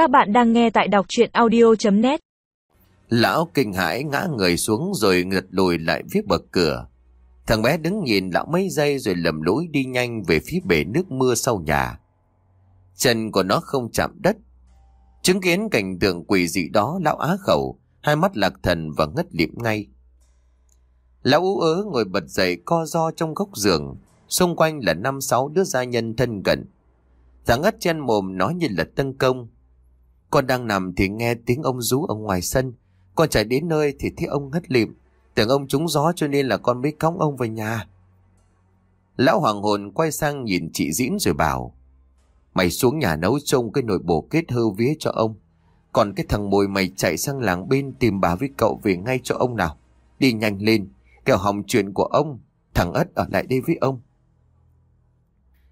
Các bạn đang nghe tại đọc chuyện audio.net Lão kinh hãi ngã người xuống rồi ngật lùi lại phía bậc cửa. Thằng bé đứng nhìn lão mấy giây rồi lầm lũi đi nhanh về phía bể nước mưa sau nhà. Chân của nó không chạm đất. Chứng kiến cảnh tượng quỷ dị đó lão á khẩu, hai mắt lạc thần và ngất lịm ngay. Lão ú ớ ngồi bật dậy co do trong góc giường, xung quanh là năm sáu đứa gia nhân thân cận. Thằng ngất trên mồm nói như là tân công. Con đang nằm thì nghe tiếng ông rú ở ngoài sân. Con chạy đến nơi thì thấy ông ngất lịm. Tưởng ông trúng gió cho nên là con mới cõng ông về nhà. Lão hoàng hồn quay sang nhìn chị diễm rồi bảo. Mày xuống nhà nấu trông cái nồi bổ kết hư vía cho ông. Còn cái thằng mồi mày chạy sang làng bên tìm bà với cậu về ngay cho ông nào. Đi nhanh lên, kẻo hỏng chuyện của ông. Thằng ất ở lại đây với ông.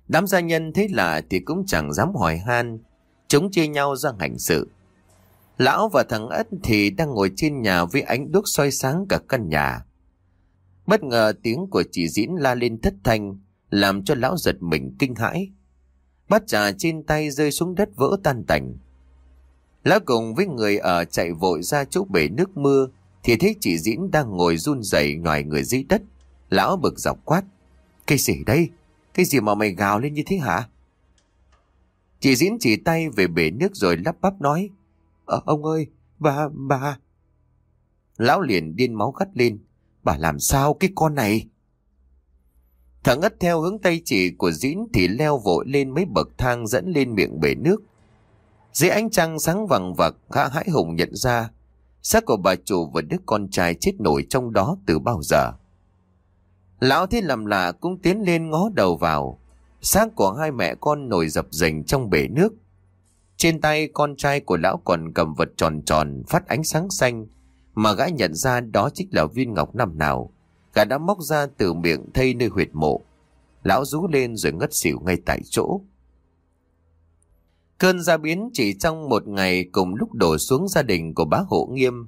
Đám gia nhân thấy lạ thì cũng chẳng dám hỏi han, chúng chia nhau ra hành sự. Lão và thằng Ất thì đang ngồi trên nhà với ánh đuốc soi sáng cả căn nhà. Bất ngờ tiếng của chị Diễn la lên thất thanh, làm cho lão giật mình kinh hãi. Bát trà trên tay rơi xuống đất vỡ tan tành. Lão cùng với người ở chạy vội ra chỗ bể nước mưa, thì thấy chị Diễn đang ngồi run rẩy ngoài người dưới đất. Lão bực dọc quát. Cái gì đây? Cái gì mà mày gào lên như thế hả? Chị Diễn chỉ tay về bể nước rồi lắp bắp nói. Ờ, ông ơi, bà, bà. Lão liền điên máu gắt lên. Bà làm sao cái con này? Thằng ất theo hướng tay chỉ của Diễn thì leo vội lên mấy bậc thang dẫn lên miệng bể nước. Dưới ánh trăng sáng vằng vặc, gã hãi hùng nhận ra xác của bà chủ và đứa con trai chết nổi trong đó từ bao giờ. Lão thấy làm lạ cũng tiến lên ngó đầu vào. Xác của hai mẹ con nổi dập dềnh trong bể nước. Trên tay con trai của lão còn cầm vật tròn tròn phát ánh sáng xanh mà gã nhận ra đó chính là viên ngọc năm nào. Gã đã móc ra từ miệng thây nơi huyệt mộ. Lão rú lên rồi ngất xỉu ngay tại chỗ. Cơn gia biến chỉ trong một ngày cùng lúc đổ xuống gia đình của bá hộ nghiêm.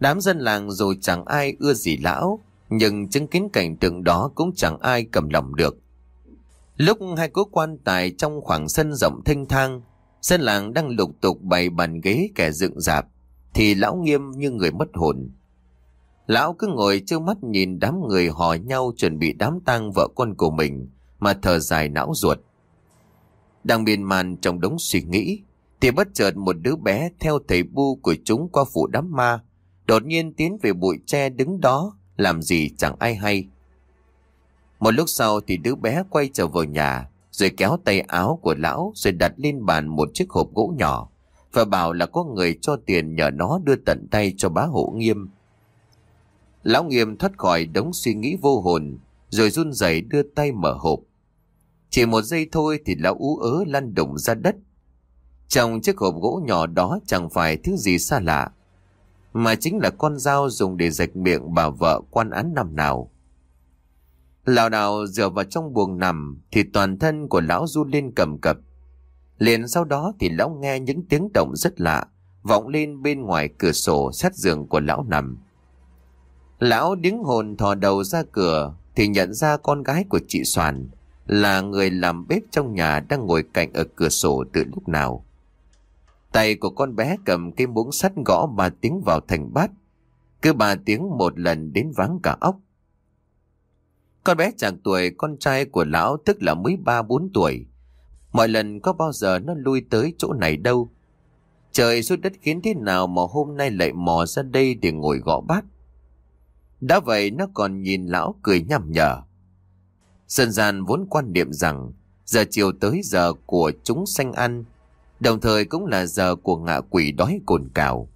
Đám dân làng dù chẳng ai ưa gì lão, nhưng chứng kiến cảnh tượng đó cũng chẳng ai cầm lòng được. Lúc hai cố quan tài trong khoảng sân rộng thanh thang, dân làng đang lục tục bày bàn ghế kẻ dựng dạp, thì lão nghiêm như người mất hồn. Lão cứ ngồi trước mắt nhìn đám người hò nhau chuẩn bị đám tang vợ con của mình mà thở dài não ruột. Đang miên man trong đống suy nghĩ, thì bất chợt một đứa bé theo thầy bu của chúng qua phủ đám ma, đột nhiên tiến về bụi tre đứng đó làm gì chẳng ai hay. Một lúc sau thì đứa bé quay trở vào nhà, rồi kéo tay áo của lão rồi đặt lên bàn một chiếc hộp gỗ nhỏ và bảo là có người cho tiền nhờ nó đưa tận tay cho bá hộ nghiêm. Lão nghiêm thoát khỏi đống suy nghĩ vô hồn, rồi run rẩy đưa tay mở hộp. Chỉ một giây thôi thì lão ú ớ lăn đụng ra đất. Trong chiếc hộp gỗ nhỏ đó chẳng phải thứ gì xa lạ, mà chính là con dao dùng để rạch miệng bà vợ quan án năm nào. Lào đào dựa vào trong buồng nằm thì toàn thân của lão run lên cầm cập. Liền sau đó thì lão nghe những tiếng động rất lạ, vọng lên bên ngoài cửa sổ sát giường của lão nằm. Lão đứng hồn thò đầu ra cửa thì nhận ra con gái của chị Soàn là người làm bếp trong nhà đang ngồi cạnh ở cửa sổ từ lúc nào. Tay của con bé cầm cái muỗng sắt gõ ba tiếng vào thành bát. Cứ ba tiếng một lần đến vắng cả óc. Con bé chàng tuổi, con trai của lão tức là mới ba bốn tuổi. Mọi lần có bao giờ nó lui tới chỗ này đâu. Trời suốt đất khiến thế nào mà hôm nay lại mò ra đây để ngồi gõ bát. Đã vậy nó còn nhìn lão cười nhằm nhở. Dân gian vốn quan niệm rằng giờ chiều tới giờ của chúng sanh ăn, đồng thời cũng là giờ của ngạ quỷ đói cồn cào.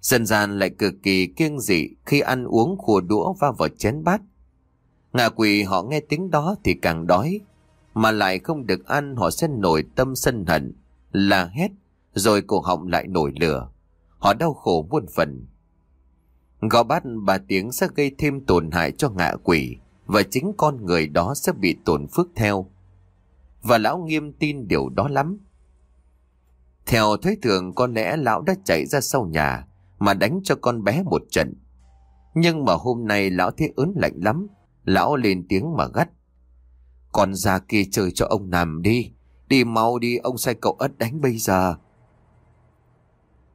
Dân gian lại cực kỳ kiêng dị khi ăn uống khua đũa va vào chén bát. Ngạ quỷ họ nghe tiếng đó thì càng đói, mà lại không được ăn họ sẽ nổi tâm sân hận, là hét, rồi cổ họng lại nổi lửa. Họ đau khổ muôn phần. Gõ bát ba tiếng sẽ gây thêm tổn hại cho ngạ quỷ, và chính con người đó sẽ bị tổn phước theo. Và lão nghiêm tin điều đó lắm. Theo thấy thường có lẽ lão đã chạy ra sau nhà mà đánh cho con bé một trận. Nhưng mà hôm nay lão thấy ớn lạnh lắm, lão lên tiếng mà gắt. con ra kia chơi cho ông nằm đi, đi mau đi ông sai cậu ất đánh bây giờ.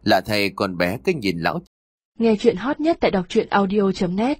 Lạ thầy con bé cứ nhìn lão Nghe chuyện hot nhất tại đọc truyện audio.net